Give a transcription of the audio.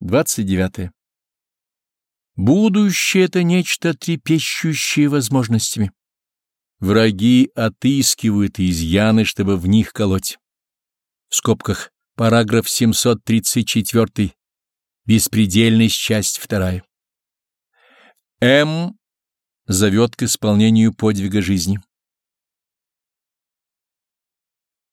29. Будущее — это нечто трепещущее возможностями. Враги отыскивают изъяны, чтобы в них колоть. В скобках параграф 734, беспредельность, часть 2. М. зовет к исполнению подвига жизни.